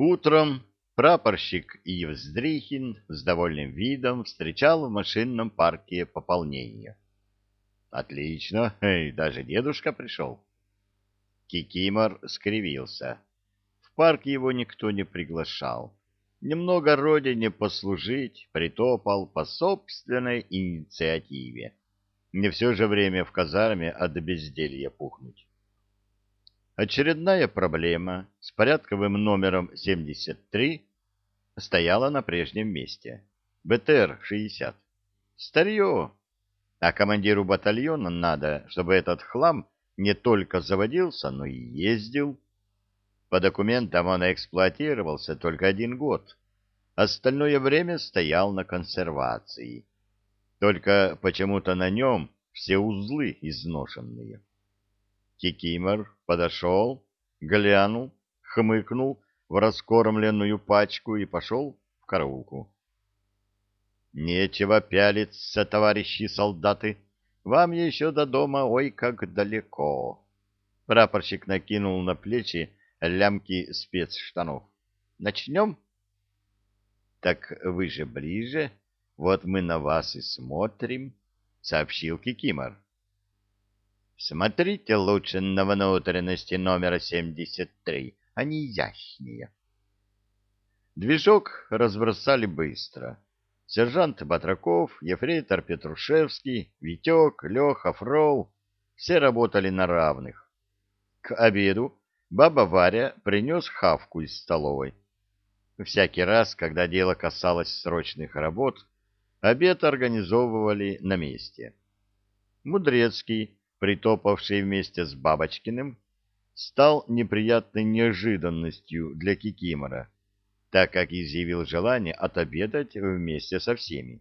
Утром прапорщик Евздрихин с довольным видом встречал в машинном парке пополнение. Отлично, Эй, даже дедушка пришел. Кикимор скривился. В парк его никто не приглашал. Немного родине послужить притопал по собственной инициативе. Не все же время в казарме от безделья пухнуть. Очередная проблема с порядковым номером 73 стояла на прежнем месте. БТР-60. Старье. А командиру батальона надо, чтобы этот хлам не только заводился, но и ездил. По документам он эксплуатировался только один год. Остальное время стоял на консервации. Только почему-то на нем все узлы изношенные. Кикимор подошел, глянул, хмыкнул в раскормленную пачку и пошел в караулку. «Нечего пялиться, товарищи солдаты, вам еще до дома ой как далеко». Прапорщик накинул на плечи лямки спецштанов. «Начнем?» «Так вы же ближе, вот мы на вас и смотрим», — сообщил Кикимор. Смотрите лучше на внутренности номера 73, они яснее. Движок разбросали быстро. Сержант Батраков, ефрейтор Петрушевский, Витек, Леха, Фрол — все работали на равных. К обеду баба Варя принес хавку из столовой. Всякий раз, когда дело касалось срочных работ, обед организовывали на месте. Мудрецкий притопавший вместе с Бабочкиным, стал неприятной неожиданностью для Кикимора, так как изъявил желание отобедать вместе со всеми.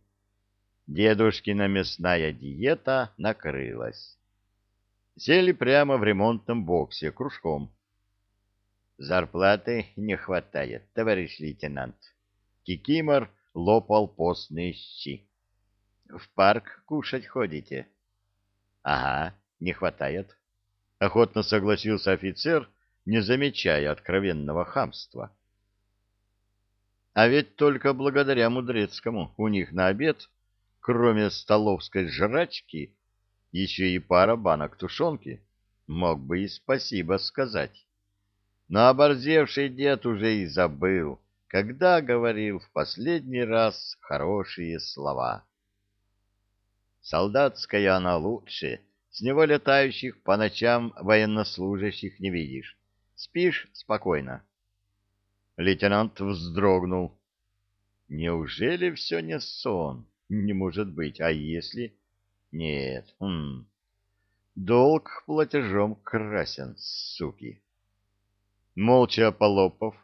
Дедушкина мясная диета накрылась. Сели прямо в ремонтном боксе кружком. Зарплаты не хватает, товарищ лейтенант. Кикимор лопал постные щи. В парк кушать ходите? Ага, не хватает. Охотно согласился офицер, не замечая откровенного хамства. А ведь только благодаря Мудрецкому у них на обед, кроме столовской жрачки, еще и пара банок тушенки, мог бы и спасибо сказать. Но оборзевший дед уже и забыл, когда говорил в последний раз хорошие слова. Солдатская она лучше, с него летающих по ночам военнослужащих не видишь. Спишь спокойно. Лейтенант вздрогнул. Неужели все не сон? Не может быть. А если... Нет. Хм. Долг платежом красен, суки. Молча полопав,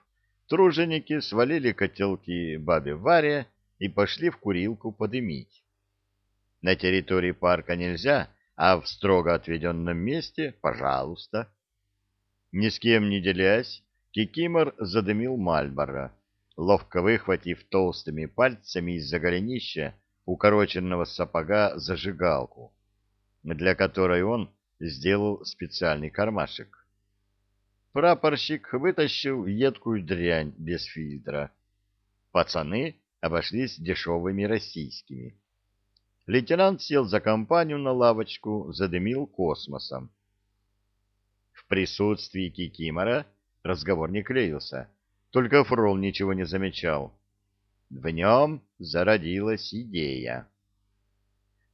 труженики свалили котелки бабе Варе и пошли в курилку подымить. На территории парка нельзя, а в строго отведенном месте — пожалуйста. Ни с кем не делясь, Кикимор задымил Мальбора, ловко выхватив толстыми пальцами из-за голенища укороченного сапога зажигалку, для которой он сделал специальный кармашек. Прапорщик вытащил едкую дрянь без фильтра. Пацаны обошлись дешевыми российскими. Лейтенант сел за компанию на лавочку, задымил космосом. В присутствии Кикимора разговор не клеился, только Фрол ничего не замечал. В нем зародилась идея.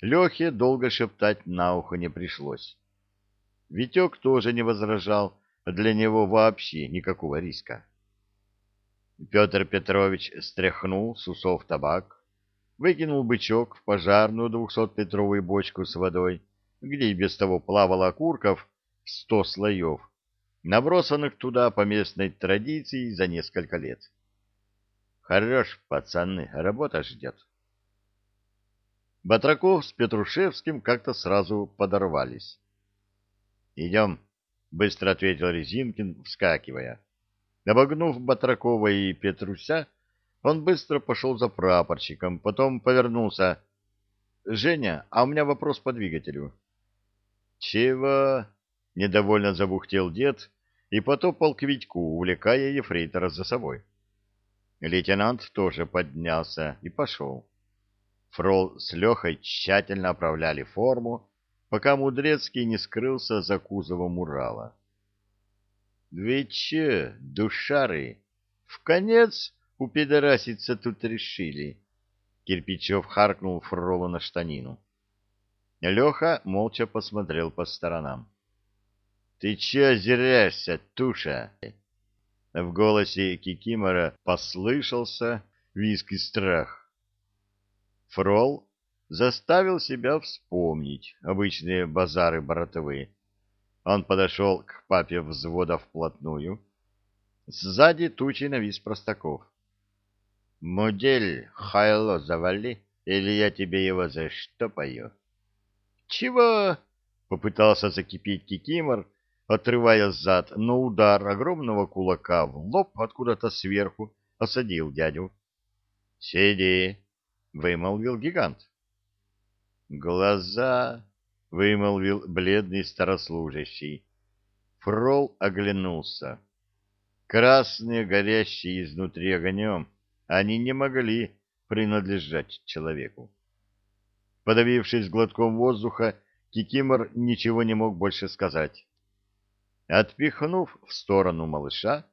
Лехе долго шептать на ухо не пришлось. Витек тоже не возражал, для него вообще никакого риска. Петр Петрович стряхнул с усов табак, выкинул бычок в пожарную двухсотлитровую бочку с водой, где и без того плавало окурков в сто слоев, набросанных туда по местной традиции за несколько лет. Хорош, пацаны, работа ждет. Батраков с Петрушевским как-то сразу подорвались. «Идем», — быстро ответил Резинкин, вскакивая. Обогнув Батракова и Петруся, он быстро пошел за прапорщиком, потом повернулся. — Женя, а у меня вопрос по двигателю. — Чего? — недовольно забухтел дед, и потопал к Витьку, увлекая ефрейтора за собой. Лейтенант тоже поднялся и пошел. Фрол с Лехой тщательно оправляли форму, пока Мудрецкий не скрылся за кузовом Урала. — Вы че, душары, в конец упидораситься тут решили? Кирпичев харкнул Фролу на штанину. Леха молча посмотрел по сторонам. — Ты че озираешься, туша? В голосе Кикимора послышался виск и страх. Фрол заставил себя вспомнить обычные базары братовые. Он подошел к папе взвода вплотную. Сзади тучи навис Простаков. — Модель Хайло завали, или я тебе его заштопаю? — Чего? — попытался закипеть Кикимор, отрывая зад, но удар огромного кулака в лоб откуда-то сверху осадил дядю. — Сиди, — вымолвил гигант. — Глаза, — вымолвил бледный старослужащий. Фрол оглянулся. Красные, горящие изнутри огнем, они не могли принадлежать человеку. Подавившись глотком воздуха, Кикимор ничего не мог больше сказать. Отпихнув в сторону малыша,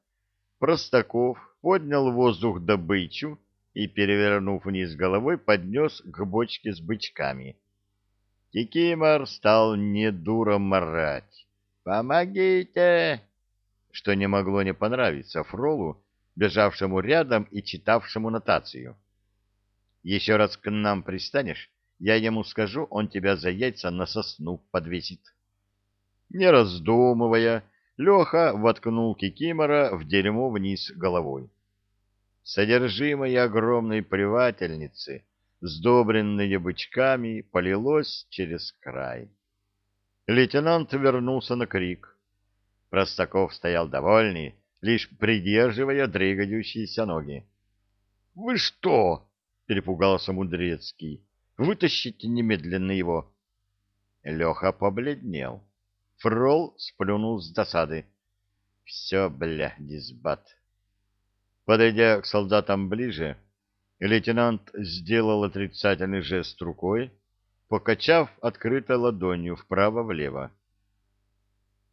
Простаков поднял в воздух добычу и, перевернув вниз головой, поднес к бочке с бычками. Кикимор стал недуро морать. «Помогите!» Что не могло не понравиться Фролу, бежавшему рядом и читавшему нотацию. «Еще раз к нам пристанешь, я ему скажу, он тебя за яйца на сосну подвесит». Не раздумывая, Леха воткнул Кикимора в дерьмо вниз головой. Содержимое огромной плевательницы, сдобренное бычками, полилось через край. Лейтенант вернулся на крик. Простаков стоял довольный, лишь придерживая дрыгающиеся ноги. — Вы что? — перепугался Мудрецкий. — Вытащите немедленно его. Леха побледнел. Фрол сплюнул с досады. — Все, бля, дисбат. Подойдя к солдатам ближе, лейтенант сделал отрицательный жест рукой, покачав открытой ладонью вправо-влево.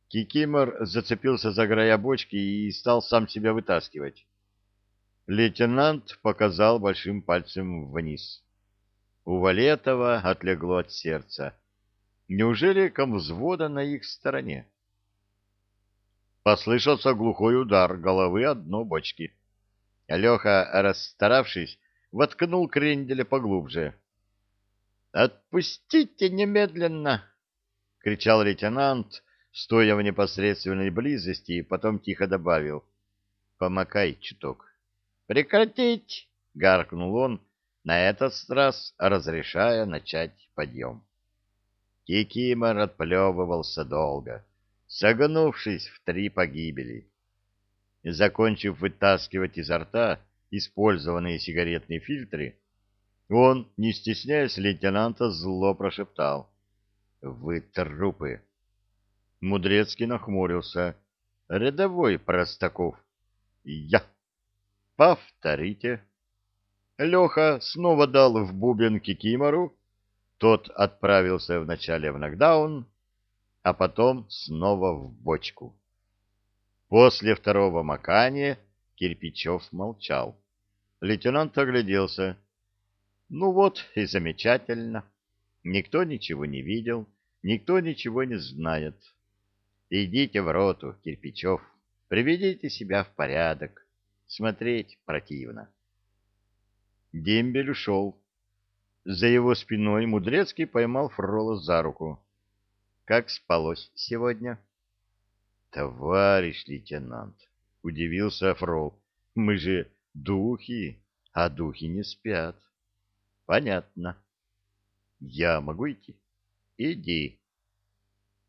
Кикимор зацепился за края бочки и стал сам себя вытаскивать. Лейтенант показал большим пальцем вниз. У Валетова отлегло от сердца. Неужели комвзвода на их стороне? Послышался глухой удар головы о дно бочки. Леха, расстаравшись, воткнул кренделя поглубже. «Отпустите немедленно!» — кричал лейтенант, стоя в непосредственной близости, и потом тихо добавил. «Помакай чуток». «Прекратить!» — гаркнул он, на этот раз разрешая начать подъем. Кикимор отплевывался долго, согнувшись в три погибели. Закончив вытаскивать изо рта использованные сигаретные фильтры, он, не стесняясь лейтенанта, зло прошептал. — Вы трупы! Мудрецкий нахмурился. — Рядовой Простаков. — Я. — Повторите. Леха снова дал в бубен Кикимору, тот отправился вначале в нокдаун, а потом снова в бочку. После второго макания Кирпичев молчал. Лейтенант огляделся. Ну вот и замечательно. Никто ничего не видел, никто ничего не знает. Идите в роту, Кирпичев, приведите себя в порядок. Смотреть противно. Дембель ушел. За его спиной Мудрецкий поймал Фрола за руку. — Как спалось сегодня? — Товарищ лейтенант, удивился Фрол, мы же духи, а духи не спят. Понятно. Я могу идти? Иди.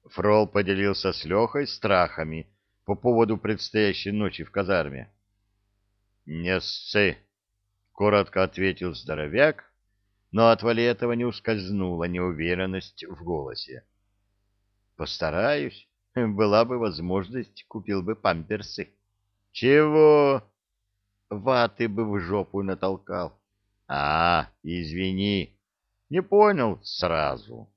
Фрол поделился с Лехой страхами по поводу предстоящей ночи в казарме. Не ссы, коротко ответил здоровяк, но от Валетова не ускользнула неуверенность в голосе. Постараюсь, Была бы возможность, купил бы памперсы. Чего? Ваты бы в жопу натолкал. А, извини, не понял сразу.